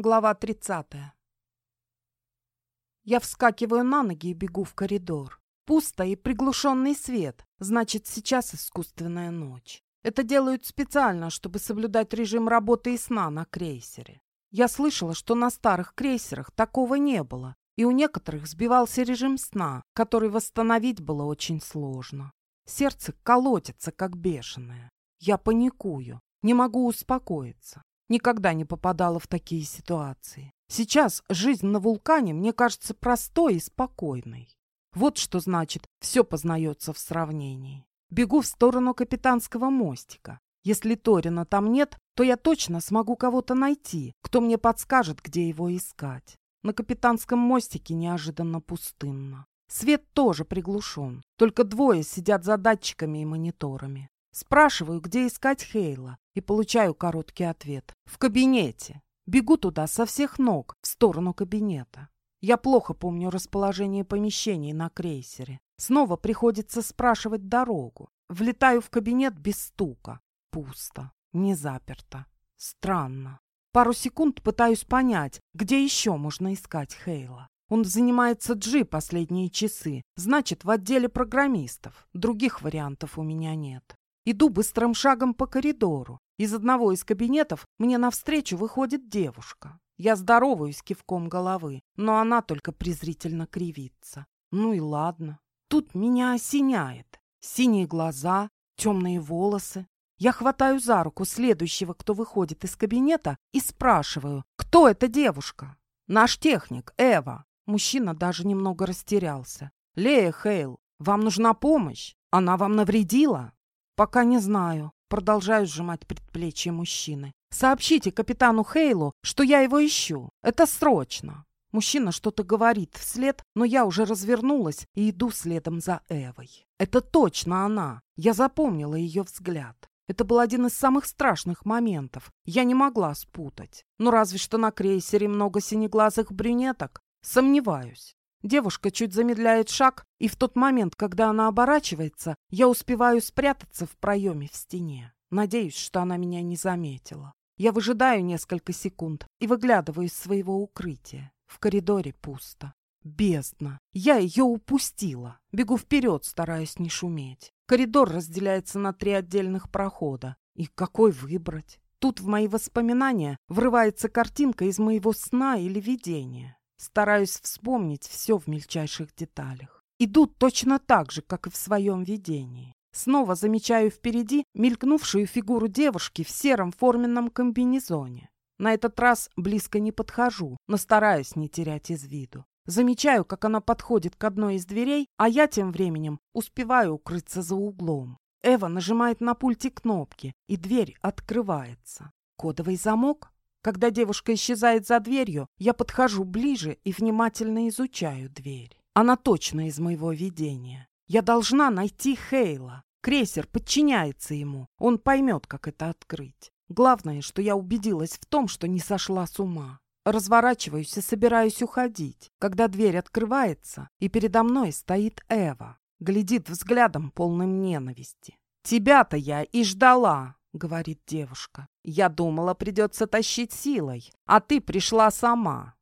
Глава 30. Я вскакиваю на ноги и бегу в коридор. Пусто и приглушенный свет, значит, сейчас искусственная ночь. Это делают специально, чтобы соблюдать режим работы и сна на крейсере. Я слышала, что на старых крейсерах такого не было, и у некоторых сбивался режим сна, который восстановить было очень сложно. Сердце колотится, как бешеное. Я паникую, не могу успокоиться. Никогда не попадала в такие ситуации. Сейчас жизнь на вулкане мне кажется простой и спокойной. Вот что значит «все познается в сравнении». Бегу в сторону капитанского мостика. Если Торина там нет, то я точно смогу кого-то найти, кто мне подскажет, где его искать. На капитанском мостике неожиданно пустынно. Свет тоже приглушен, только двое сидят за датчиками и мониторами. Спрашиваю, где искать Хейла, и получаю короткий ответ. В кабинете. Бегу туда со всех ног, в сторону кабинета. Я плохо помню расположение помещений на крейсере. Снова приходится спрашивать дорогу. Влетаю в кабинет без стука. Пусто. Не заперто. Странно. Пару секунд пытаюсь понять, где еще можно искать Хейла. Он занимается Джи последние часы, значит, в отделе программистов. Других вариантов у меня нет. Иду быстрым шагом по коридору. Из одного из кабинетов мне навстречу выходит девушка. Я здороваюсь кивком головы, но она только презрительно кривится. Ну и ладно. Тут меня осеняет. Синие глаза, темные волосы. Я хватаю за руку следующего, кто выходит из кабинета, и спрашиваю, кто эта девушка? Наш техник, Эва. Мужчина даже немного растерялся. Лея Хейл, вам нужна помощь? Она вам навредила? «Пока не знаю». Продолжаю сжимать предплечье мужчины. «Сообщите капитану Хейлу, что я его ищу. Это срочно». Мужчина что-то говорит вслед, но я уже развернулась и иду следом за Эвой. Это точно она. Я запомнила ее взгляд. Это был один из самых страшных моментов. Я не могла спутать. Ну, разве что на крейсере много синеглазых брюнеток. Сомневаюсь. Девушка чуть замедляет шаг, и в тот момент, когда она оборачивается, я успеваю спрятаться в проеме в стене. Надеюсь, что она меня не заметила. Я выжидаю несколько секунд и выглядываю из своего укрытия. В коридоре пусто. Бездна. Я ее упустила. Бегу вперед, стараясь не шуметь. Коридор разделяется на три отдельных прохода. И какой выбрать? Тут в мои воспоминания врывается картинка из моего сна или видения. Стараюсь вспомнить все в мельчайших деталях. Идут точно так же, как и в своем видении. Снова замечаю впереди мелькнувшую фигуру девушки в сером форменном комбинезоне. На этот раз близко не подхожу, но стараюсь не терять из виду. Замечаю, как она подходит к одной из дверей, а я тем временем успеваю укрыться за углом. Эва нажимает на пульте кнопки, и дверь открывается. Кодовый замок? Когда девушка исчезает за дверью, я подхожу ближе и внимательно изучаю дверь. Она точно из моего видения. Я должна найти Хейла. Крейсер подчиняется ему. Он поймет, как это открыть. Главное, что я убедилась в том, что не сошла с ума. Разворачиваюсь и собираюсь уходить, когда дверь открывается, и передо мной стоит Эва. Глядит взглядом, полным ненависти. «Тебя-то я и ждала!» — говорит девушка. «Я думала, придется тащить силой, а ты пришла сама.